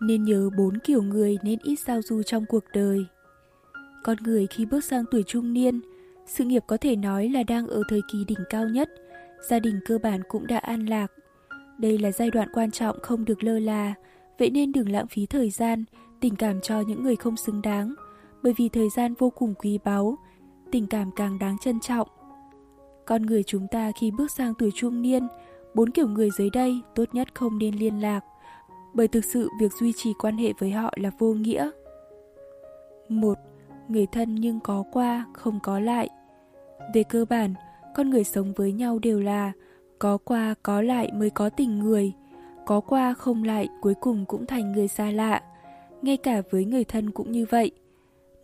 Nên nhớ bốn kiểu người nên ít giao du trong cuộc đời. Con người khi bước sang tuổi trung niên, sự nghiệp có thể nói là đang ở thời kỳ đỉnh cao nhất, gia đình cơ bản cũng đã an lạc. Đây là giai đoạn quan trọng không được lơ là, vậy nên đừng lãng phí thời gian, tình cảm cho những người không xứng đáng, bởi vì thời gian vô cùng quý báu, tình cảm càng đáng trân trọng. Con người chúng ta khi bước sang tuổi trung niên, bốn kiểu người dưới đây tốt nhất không nên liên lạc, bởi thực sự việc duy trì quan hệ với họ là vô nghĩa. một Người thân nhưng có qua, không có lại. Về cơ bản, con người sống với nhau đều là có qua có lại mới có tình người, có qua không lại cuối cùng cũng thành người xa lạ. Ngay cả với người thân cũng như vậy.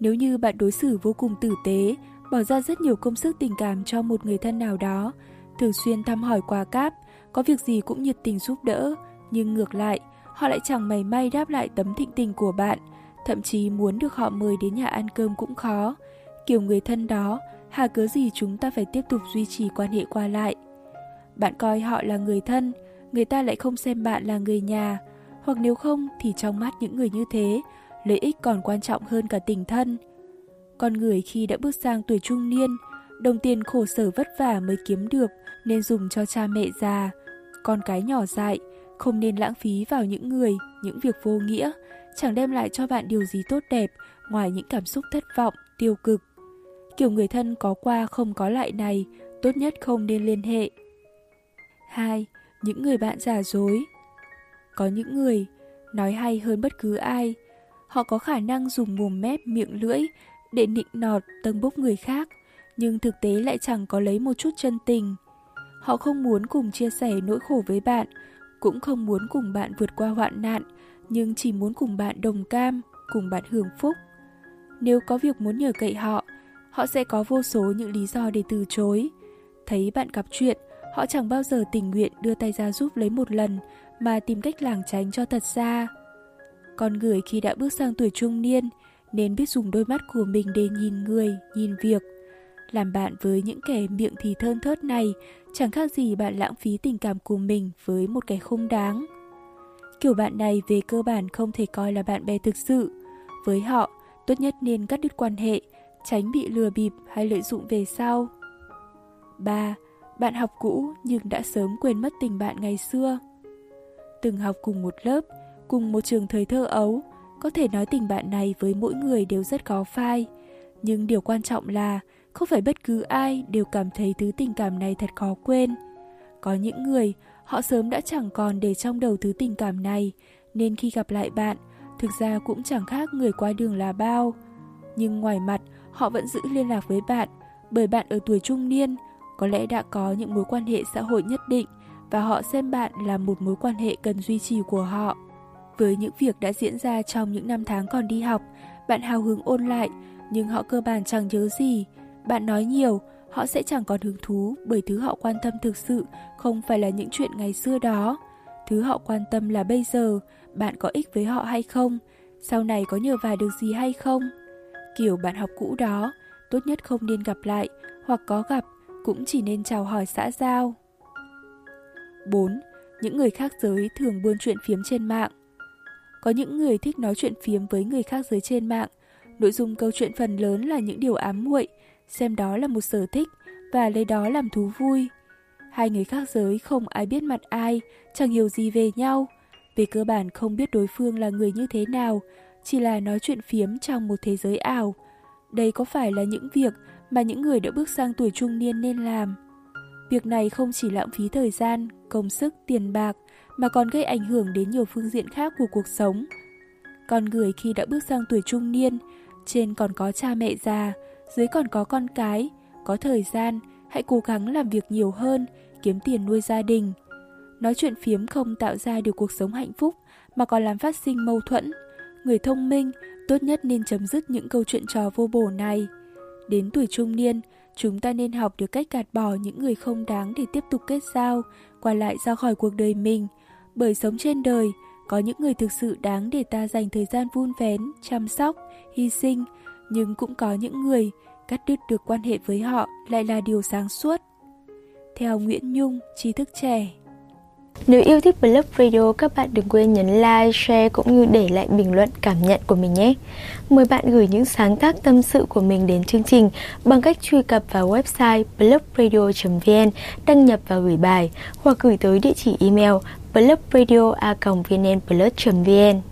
Nếu như bạn đối xử vô cùng tử tế, bỏ ra rất nhiều công sức tình cảm cho một người thân nào đó, thường xuyên thăm hỏi quà cáp, có việc gì cũng nhiệt tình giúp đỡ, nhưng ngược lại, họ lại chẳng mảy may đáp lại tấm thịnh tình của bạn, thậm chí muốn được họ mời đến nhà ăn cơm cũng khó. Kiểu người thân đó, hà cớ gì chúng ta phải tiếp tục duy trì quan hệ qua lại. Bạn coi họ là người thân, người ta lại không xem bạn là người nhà, hoặc nếu không thì trong mắt những người như thế, lợi ích còn quan trọng hơn cả tình thân. Con người khi đã bước sang tuổi trung niên, đồng tiền khổ sở vất vả mới kiếm được nên dùng cho cha mẹ già, con cái nhỏ dại, không nên lãng phí vào những người, những việc vô nghĩa, chẳng đem lại cho bạn điều gì tốt đẹp ngoài những cảm xúc thất vọng, tiêu cực. Kiểu người thân có qua không có lại này, tốt nhất không nên liên hệ. 2. Những người bạn giả dối Có những người nói hay hơn bất cứ ai. Họ có khả năng dùng mồm mép miệng lưỡi để nịnh nọt tâng bốc người khác, nhưng thực tế lại chẳng có lấy một chút chân tình. Họ không muốn cùng chia sẻ nỗi khổ với bạn, cũng không muốn cùng bạn vượt qua hoạn nạn, nhưng chỉ muốn cùng bạn đồng cam, cùng bạn hưởng phúc. Nếu có việc muốn nhờ cậy họ, họ sẽ có vô số những lý do để từ chối. Thấy bạn gặp chuyện, họ chẳng bao giờ tình nguyện đưa tay ra giúp lấy một lần mà tìm cách lảng tránh cho thật xa Con người khi đã bước sang tuổi trung niên nên biết dùng đôi mắt của mình để nhìn người, nhìn việc. Làm bạn với những kẻ miệng thì thơn thớt này chẳng khác gì bạn lãng phí tình cảm của mình với một kẻ không đáng. Kiểu bạn này về cơ bản không thể coi là bạn bè thực sự. Với họ, tốt nhất nên cắt đứt quan hệ, tránh bị lừa bịp hay lợi dụng về sau. 3. Bạn học cũ nhưng đã sớm quên mất tình bạn ngày xưa. Từng học cùng một lớp, cùng một trường thời thơ ấu, có thể nói tình bạn này với mỗi người đều rất khó phai. Nhưng điều quan trọng là không phải bất cứ ai đều cảm thấy thứ tình cảm này thật khó quên. Có những người, họ sớm đã chẳng còn để trong đầu thứ tình cảm này, nên khi gặp lại bạn, thực ra cũng chẳng khác người qua đường là bao. Nhưng ngoài mặt, họ vẫn giữ liên lạc với bạn, bởi bạn ở tuổi trung niên, có lẽ đã có những mối quan hệ xã hội nhất định và họ xem bạn là một mối quan hệ cần duy trì của họ. Với những việc đã diễn ra trong những năm tháng còn đi học, bạn hào hứng ôn lại, nhưng họ cơ bản chẳng nhớ gì. Bạn nói nhiều, họ sẽ chẳng còn hứng thú bởi thứ họ quan tâm thực sự không phải là những chuyện ngày xưa đó. Thứ họ quan tâm là bây giờ, bạn có ích với họ hay không? Sau này có nhờ vả được gì hay không? Kiểu bạn học cũ đó, tốt nhất không nên gặp lại, hoặc có gặp, cũng chỉ nên chào hỏi xã giao. 4. Những người khác giới thường buôn chuyện phiếm trên mạng có những người thích nói chuyện phiếm với người khác giới trên mạng. Nội dung câu chuyện phần lớn là những điều ám muội, xem đó là một sở thích và lấy đó làm thú vui. Hai người khác giới không ai biết mặt ai, chẳng hiểu gì về nhau. Về cơ bản không biết đối phương là người như thế nào, chỉ là nói chuyện phiếm trong một thế giới ảo. Đây có phải là những việc mà những người đã bước sang tuổi trung niên nên làm? Việc này không chỉ lãng phí thời gian, công sức, tiền bạc, mà còn gây ảnh hưởng đến nhiều phương diện khác của cuộc sống. Con người khi đã bước sang tuổi trung niên, trên còn có cha mẹ già, dưới còn có con cái, có thời gian, hãy cố gắng làm việc nhiều hơn, kiếm tiền nuôi gia đình. Nói chuyện phiếm không tạo ra được cuộc sống hạnh phúc mà còn làm phát sinh mâu thuẫn. Người thông minh tốt nhất nên chấm dứt những câu chuyện trò vô bổ này. Đến tuổi trung niên, chúng ta nên học được cách gạt bỏ những người không đáng để tiếp tục kết giao, qua lại ra khỏi cuộc đời mình – bởi sống trên đời, có những người thực sự đáng để ta dành thời gian vun vén, chăm sóc, hy sinh, nhưng cũng có những người cắt đứt được quan hệ với họ lại là điều sáng suốt. Theo Nguyễn Nhung, trí thức trẻ Nếu yêu thích Blog Radio, các bạn đừng quên nhấn like, share cũng như để lại bình luận cảm nhận của mình nhé. Mời bạn gửi những sáng tác tâm sự của mình đến chương trình bằng cách truy cập vào website blogradio.vn, đăng nhập và gửi bài hoặc gửi tới địa chỉ email blogradio.vnplus.vn.